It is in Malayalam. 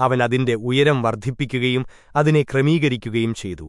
അവൻ അതിന്റെ ഉയരം വർദ്ധിപ്പിക്കുകയും അതിനെ ക്രമീകരിക്കുകയും ചെയ്തു.